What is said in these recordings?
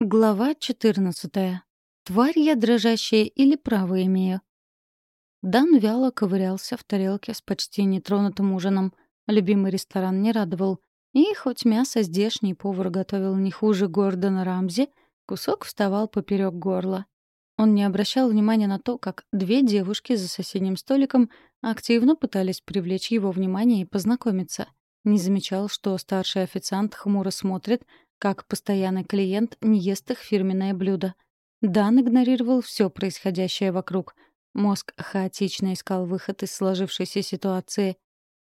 Глава 14. Тварь я дрожащая или право имею? Дан вяло ковырялся в тарелке с почти нетронутым ужином. Любимый ресторан не радовал. И хоть мясо здешний повар готовил не хуже Гордона Рамзи, кусок вставал поперек горла. Он не обращал внимания на то, как две девушки за соседним столиком активно пытались привлечь его внимание и познакомиться. Не замечал, что старший официант хмуро смотрит, как постоянный клиент не ест их фирменное блюдо. Дан игнорировал все происходящее вокруг. Мозг хаотично искал выход из сложившейся ситуации.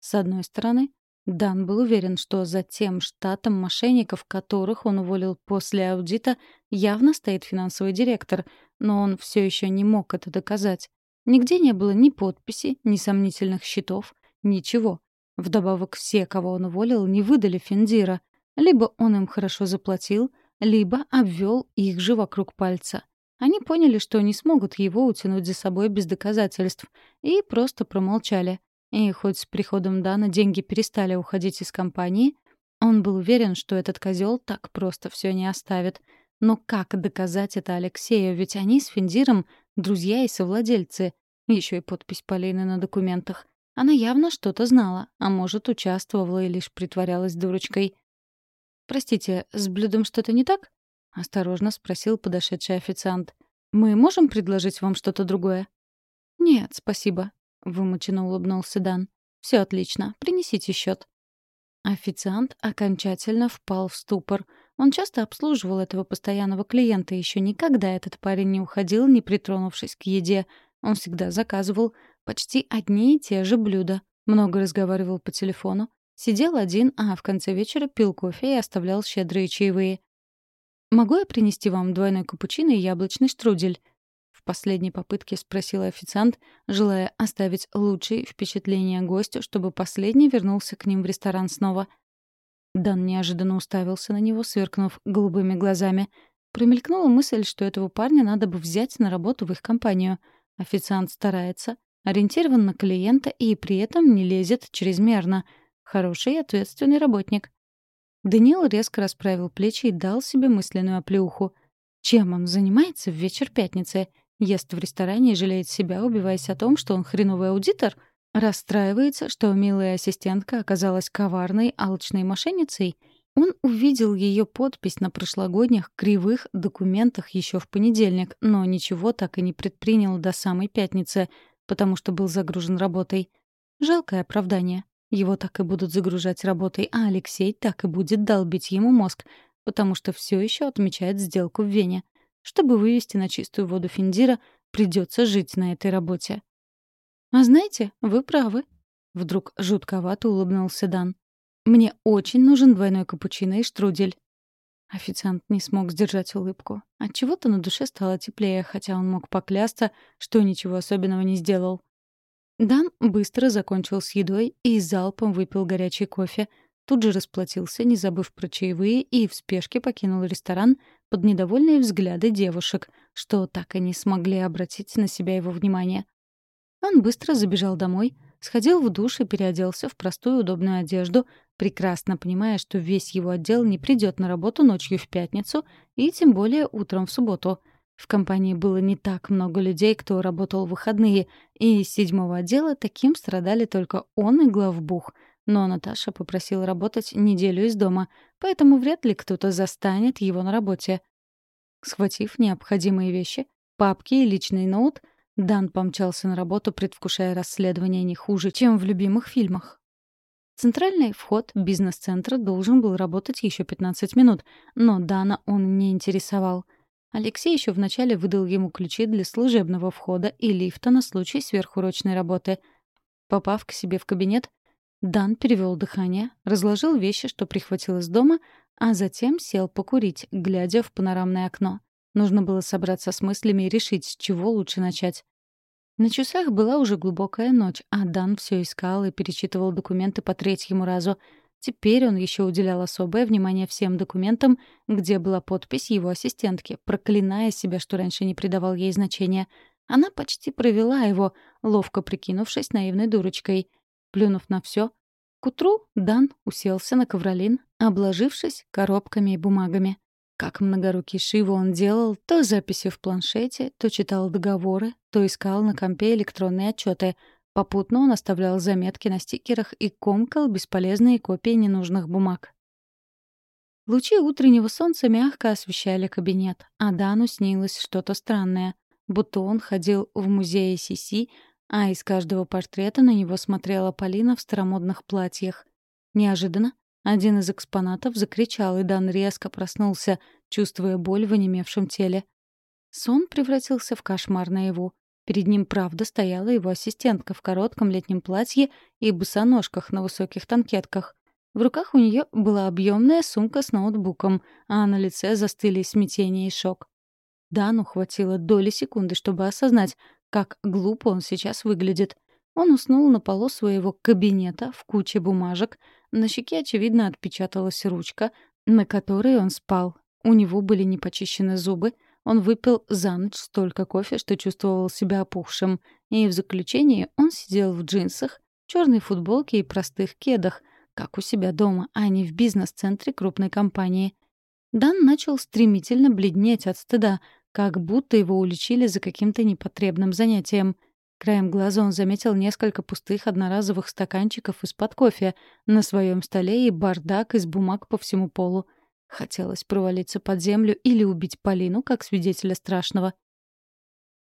С одной стороны, Дан был уверен, что за тем штатом мошенников, которых он уволил после аудита, явно стоит финансовый директор, но он все еще не мог это доказать. Нигде не было ни подписи, ни сомнительных счетов, ничего. Вдобавок все, кого он уволил, не выдали Финдира. Либо он им хорошо заплатил, либо обвел их же вокруг пальца. Они поняли, что не смогут его утянуть за собой без доказательств, и просто промолчали. И хоть с приходом Дана деньги перестали уходить из компании, он был уверен, что этот козел так просто все не оставит. Но как доказать это Алексею? Ведь они с Финдиром — друзья и совладельцы. Еще и подпись Полины на документах. Она явно что-то знала, а может, участвовала и лишь притворялась дурочкой. «Простите, с блюдом что-то не так?» — осторожно спросил подошедший официант. «Мы можем предложить вам что-то другое?» «Нет, спасибо», — вымученно улыбнулся Дан. «Все отлично. Принесите счет». Официант окончательно впал в ступор. Он часто обслуживал этого постоянного клиента, еще никогда этот парень не уходил, не притронувшись к еде. Он всегда заказывал почти одни и те же блюда. Много разговаривал по телефону, Сидел один, а в конце вечера пил кофе и оставлял щедрые чаевые. «Могу я принести вам двойной капучино и яблочный штрудель?» В последней попытке спросил официант, желая оставить лучшие впечатления гостю, чтобы последний вернулся к ним в ресторан снова. Дан неожиданно уставился на него, сверкнув голубыми глазами. Промелькнула мысль, что этого парня надо бы взять на работу в их компанию. Официант старается, ориентирован на клиента и при этом не лезет чрезмерно — Хороший и ответственный работник. Даниил резко расправил плечи и дал себе мысленную оплеуху. Чем он занимается в вечер пятницы? Ест в ресторане и жалеет себя, убиваясь о том, что он хреновый аудитор? Расстраивается, что милая ассистентка оказалась коварной, алчной мошенницей? Он увидел ее подпись на прошлогодних кривых документах еще в понедельник, но ничего так и не предпринял до самой пятницы, потому что был загружен работой. Жалкое оправдание. Его так и будут загружать работой, а Алексей так и будет долбить ему мозг, потому что все еще отмечает сделку в Вене. Чтобы вывести на чистую воду Финдира, придется жить на этой работе. «А знаете, вы правы», — вдруг жутковато улыбнулся Дан. «Мне очень нужен двойной капучино и штрудель». Официант не смог сдержать улыбку. Отчего-то на душе стало теплее, хотя он мог поклясться, что ничего особенного не сделал. Дан быстро закончил с едой и залпом выпил горячий кофе. Тут же расплатился, не забыв про чаевые, и в спешке покинул ресторан под недовольные взгляды девушек, что так и не смогли обратить на себя его внимание. Он быстро забежал домой, сходил в душ и переоделся в простую удобную одежду, прекрасно понимая, что весь его отдел не придет на работу ночью в пятницу и тем более утром в субботу — в компании было не так много людей, кто работал в выходные, и из седьмого отдела таким страдали только он и главбух. Но Наташа попросила работать неделю из дома, поэтому вряд ли кто-то застанет его на работе. Схватив необходимые вещи, папки и личный ноут, Дан помчался на работу, предвкушая расследование не хуже, чем в любимых фильмах. Центральный вход бизнес-центра должен был работать еще 15 минут, но Дана он не интересовал — Алексей еще вначале выдал ему ключи для служебного входа и лифта на случай сверхурочной работы. Попав к себе в кабинет, Дан перевел дыхание, разложил вещи, что прихватил из дома, а затем сел покурить, глядя в панорамное окно. Нужно было собраться с мыслями и решить, с чего лучше начать. На часах была уже глубокая ночь, а Дан все искал и перечитывал документы по третьему разу — Теперь он еще уделял особое внимание всем документам, где была подпись его ассистентки, проклиная себя, что раньше не придавал ей значения. Она почти провела его, ловко прикинувшись наивной дурочкой. Плюнув на все, к утру Дан уселся на ковролин, обложившись коробками и бумагами. Как многорукий Шива он делал то записи в планшете, то читал договоры, то искал на компе электронные отчеты. Попутно он оставлял заметки на стикерах и комкал бесполезные копии ненужных бумаг. Лучи утреннего солнца мягко освещали кабинет, а Дану снилось что-то странное, будто он ходил в музей Сиси, а из каждого портрета на него смотрела Полина в старомодных платьях. Неожиданно один из экспонатов закричал, и Дан резко проснулся, чувствуя боль в онемевшем теле. Сон превратился в кошмар наяву. Перед ним правда стояла его ассистентка в коротком летнем платье и босоножках на высоких танкетках. В руках у нее была объемная сумка с ноутбуком, а на лице застыли смятение и шок. Дану хватило доли секунды, чтобы осознать, как глупо он сейчас выглядит. Он уснул на полу своего кабинета в куче бумажек, на щеке, очевидно, отпечаталась ручка, на которой он спал. У него были непочищены зубы, он выпил за ночь столько кофе, что чувствовал себя опухшим, и в заключении он сидел в джинсах, черной футболке и простых кедах, как у себя дома, а не в бизнес-центре крупной компании. Дан начал стремительно бледнеть от стыда, как будто его уличили за каким-то непотребным занятием — Краем глаза он заметил несколько пустых одноразовых стаканчиков из-под кофе на своем столе и бардак из бумаг по всему полу. Хотелось провалиться под землю или убить Полину как свидетеля страшного.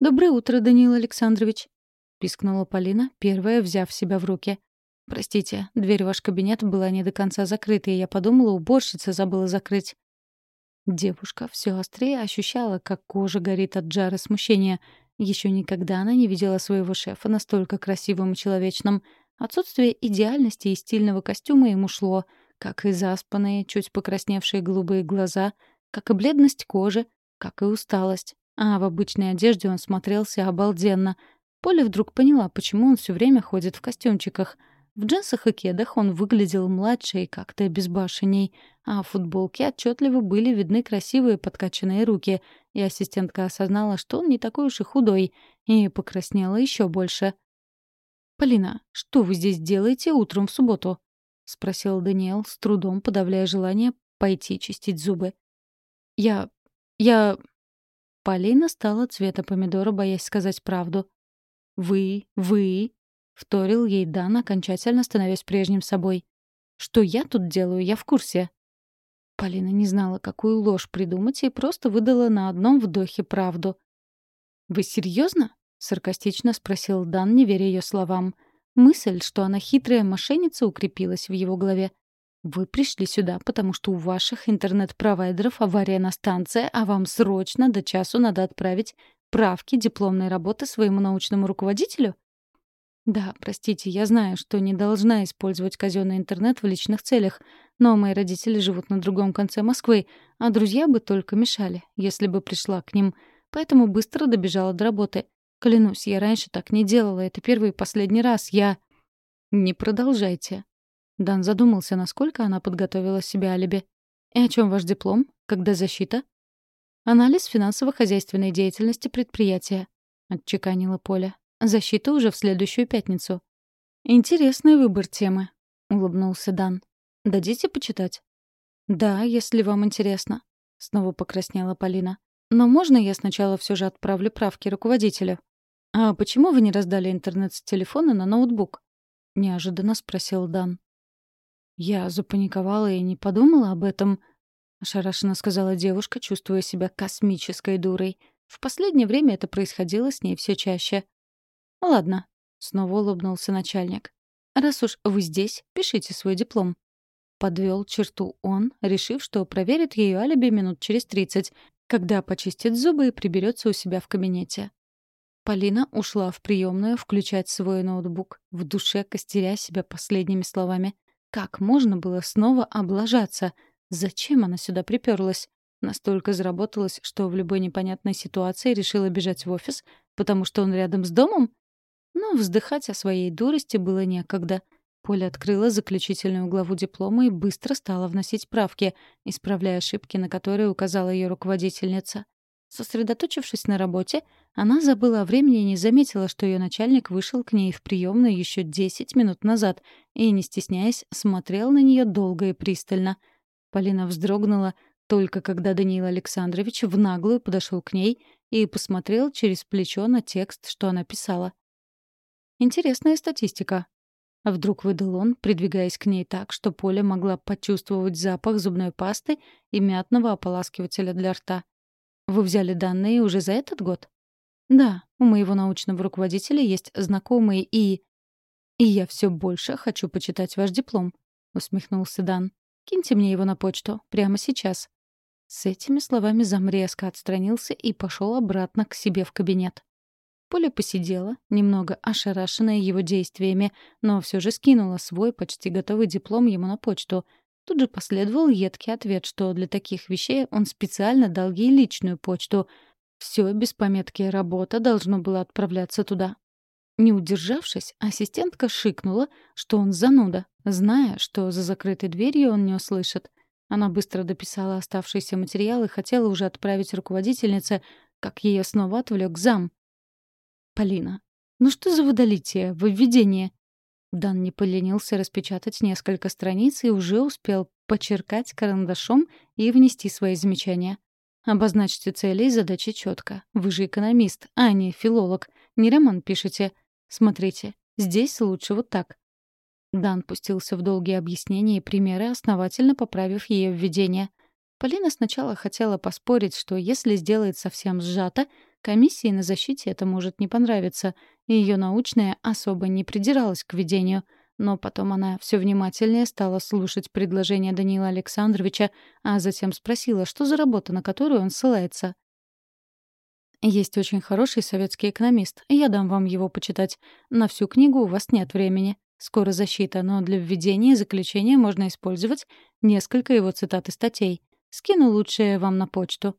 «Доброе утро, Даниил Александрович», — пискнула Полина, первая взяв себя в руки. «Простите, дверь ваш кабинет была не до конца закрыта, и я подумала, уборщица забыла закрыть». Девушка все острее ощущала, как кожа горит от жара смущения — еще никогда она не видела своего шефа настолько красивым и человечным. Отсутствие идеальности и стильного костюма ему шло, как и заспанные, чуть покрасневшие голубые глаза, как и бледность кожи, как и усталость. А в обычной одежде он смотрелся обалденно. Поля вдруг поняла, почему он все время ходит в костюмчиках — в джинсах и кедах он выглядел младше и как-то безбашенней, а в футболке отчетливо были видны красивые подкачанные руки, и ассистентка осознала, что он не такой уж и худой, и покраснела еще больше. «Полина, что вы здесь делаете утром в субботу?» — спросил Даниэл, с трудом подавляя желание пойти чистить зубы. «Я... я...» Полина стала цвета помидора, боясь сказать правду. «Вы... вы...» — вторил ей Дан, окончательно становясь прежним собой. «Что я тут делаю, я в курсе». Полина не знала, какую ложь придумать, и просто выдала на одном вдохе правду. «Вы серьезно? саркастично спросил Дан, не веря ее словам. Мысль, что она хитрая мошенница, укрепилась в его голове. «Вы пришли сюда, потому что у ваших интернет-провайдеров авария на станции, а вам срочно до часу надо отправить правки дипломной работы своему научному руководителю?» Да, простите, я знаю, что не должна использовать казенный интернет в личных целях, но мои родители живут на другом конце Москвы, а друзья бы только мешали, если бы пришла к ним. Поэтому быстро добежала до работы. Клянусь, я раньше так не делала, это первый и последний раз. Я... Не продолжайте. Дан задумался, насколько она подготовила себе алиби. И о чем ваш диплом? Когда защита? Анализ финансово-хозяйственной деятельности предприятия, отчеканила Поля. Защита уже в следующую пятницу. Интересный выбор темы, улыбнулся Дан. Дадите почитать? Да, если вам интересно. Снова покраснела Полина. Но можно я сначала все же отправлю правки руководителю? А почему вы не раздали интернет с телефона на ноутбук? Неожиданно спросил Дан. Я запаниковала и не подумала об этом, ошарашенно сказала девушка, чувствуя себя космической дурой. В последнее время это происходило с ней все чаще. «Ладно», — снова улыбнулся начальник. «Раз уж вы здесь, пишите свой диплом». Подвел черту он, решив, что проверит ее алиби минут через тридцать, когда почистит зубы и приберется у себя в кабинете. Полина ушла в приемную включать свой ноутбук, в душе костеря себя последними словами. Как можно было снова облажаться? Зачем она сюда приперлась? Настолько заработалась, что в любой непонятной ситуации решила бежать в офис, потому что он рядом с домом? Но вздыхать о своей дурости было некогда. Поля открыла заключительную главу диплома и быстро стала вносить правки, исправляя ошибки, на которые указала ее руководительница. Сосредоточившись на работе, она забыла о времени и не заметила, что ее начальник вышел к ней в приемную еще 10 минут назад и, не стесняясь, смотрел на нее долго и пристально. Полина вздрогнула, только когда Даниил Александрович в наглую подошел к ней и посмотрел через плечо на текст, что она писала. «Интересная статистика», — вдруг выдал он, придвигаясь к ней так, что Поля могла почувствовать запах зубной пасты и мятного ополаскивателя для рта. «Вы взяли данные уже за этот год?» «Да, у моего научного руководителя есть знакомые и...» «И я все больше хочу почитать ваш диплом», — усмехнулся Дан. «Киньте мне его на почту. Прямо сейчас». С этими словами зам резко отстранился и пошел обратно к себе в кабинет. Поля посидела, немного ошарашенная его действиями, но все же скинула свой почти готовый диплом ему на почту. Тут же последовал едкий ответ, что для таких вещей он специально дал ей личную почту. Все без пометки «работа» должно было отправляться туда. Не удержавшись, ассистентка шикнула, что он зануда, зная, что за закрытой дверью он не услышит. Она быстро дописала оставшийся материал и хотела уже отправить руководительнице, как ее снова отвлек зам. «Полина, ну что за водолитие, введение?» Дан не поленился распечатать несколько страниц и уже успел почеркать карандашом и внести свои замечания. Обозначьте цели и задачи четко. Вы же экономист, а не филолог. Не роман пишете. Смотрите, здесь лучше вот так. Дан пустился в долгие объяснения и примеры, основательно поправив ее введение. Полина сначала хотела поспорить, что если сделает совсем сжато, комиссии на защите это может не понравиться, и ее научная особо не придиралась к введению. Но потом она все внимательнее стала слушать предложение Даниила Александровича, а затем спросила, что за работа, на которую он ссылается. Есть очень хороший советский экономист. Я дам вам его почитать. На всю книгу у вас нет времени. Скоро защита, но для введения заключения можно использовать несколько его цитат и статей. Скину лучшее вам на почту.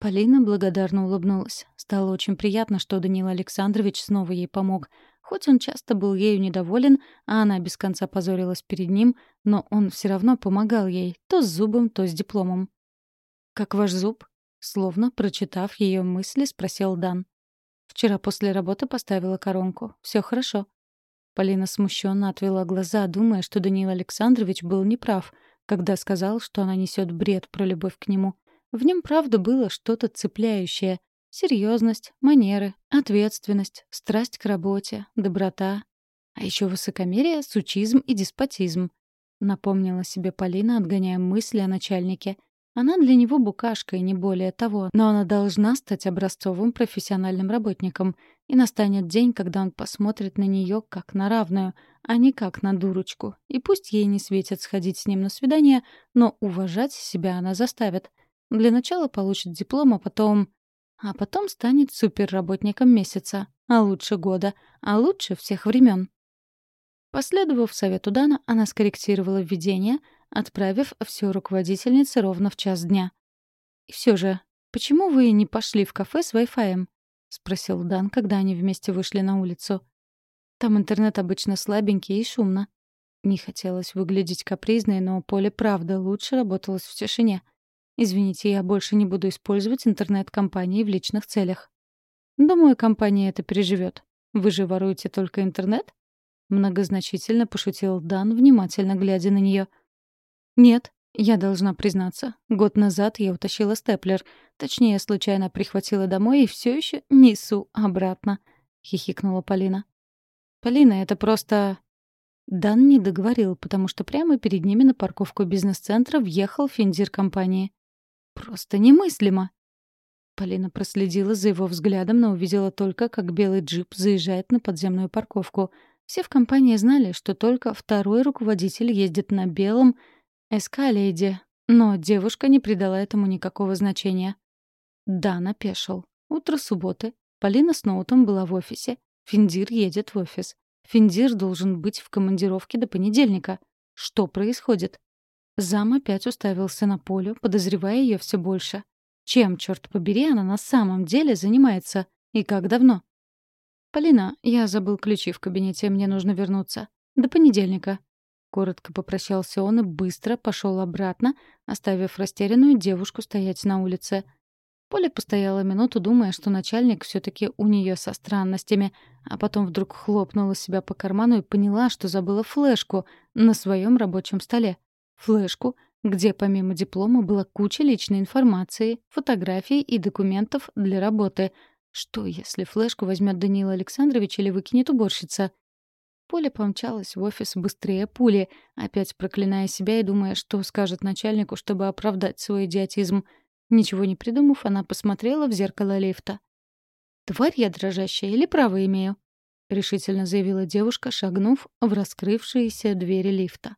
Полина благодарно улыбнулась. Стало очень приятно, что Данил Александрович снова ей помог. Хоть он часто был ею недоволен, а она без конца позорилась перед ним, но он все равно помогал ей, то с зубом, то с дипломом. «Как ваш зуб?» Словно, прочитав ее мысли, спросил Дан. «Вчера после работы поставила коронку. Все хорошо». Полина смущенно отвела глаза, думая, что Даниил Александрович был неправ, когда сказал, что она несет бред про любовь к нему. В нем, правда, было что-то цепляющее. Серьезность, манеры, ответственность, страсть к работе, доброта. А еще высокомерие, сучизм и деспотизм. Напомнила себе Полина, отгоняя мысли о начальнике — она для него букашка и не более того, но она должна стать образцовым профессиональным работником. И настанет день, когда он посмотрит на нее как на равную, а не как на дурочку. И пусть ей не светит сходить с ним на свидание, но уважать себя она заставит. Для начала получит диплом, а потом... А потом станет суперработником месяца, а лучше года, а лучше всех времен. Последовав совету Дана, она скорректировала введение — отправив все руководительнице ровно в час дня. «И все же, почему вы не пошли в кафе с Wi-Fi?» — спросил Дан, когда они вместе вышли на улицу. «Там интернет обычно слабенький и шумно». Не хотелось выглядеть капризной, но поле правда лучше работалось в тишине. «Извините, я больше не буду использовать интернет компании в личных целях». «Думаю, компания это переживет. Вы же воруете только интернет?» Многозначительно пошутил Дан, внимательно глядя на нее. «Нет, я должна признаться. Год назад я утащила степлер. Точнее, случайно прихватила домой и все еще несу обратно», — хихикнула Полина. «Полина, это просто...» Дан не договорил, потому что прямо перед ними на парковку бизнес-центра въехал финдир компании. «Просто немыслимо!» Полина проследила за его взглядом, но увидела только, как белый джип заезжает на подземную парковку. Все в компании знали, что только второй руководитель ездит на белом, Эскалейде. Но девушка не придала этому никакого значения. Да, напешил. Утро субботы. Полина с Ноутом была в офисе. Финдир едет в офис. Финдир должен быть в командировке до понедельника. Что происходит? Зам опять уставился на Полю, подозревая ее все больше. Чем, черт побери, она на самом деле занимается? И как давно? «Полина, я забыл ключи в кабинете, мне нужно вернуться. До понедельника», Коротко попрощался он и быстро пошел обратно, оставив растерянную девушку стоять на улице. Поля постояла минуту, думая, что начальник все таки у нее со странностями, а потом вдруг хлопнула себя по карману и поняла, что забыла флешку на своем рабочем столе. Флешку, где помимо диплома была куча личной информации, фотографий и документов для работы. Что, если флешку возьмет Даниил Александрович или выкинет уборщица? Поля помчалась в офис быстрее пули, опять проклиная себя и думая, что скажет начальнику, чтобы оправдать свой идиотизм. Ничего не придумав, она посмотрела в зеркало лифта. «Тварь я дрожащая или право имею?» — решительно заявила девушка, шагнув в раскрывшиеся двери лифта.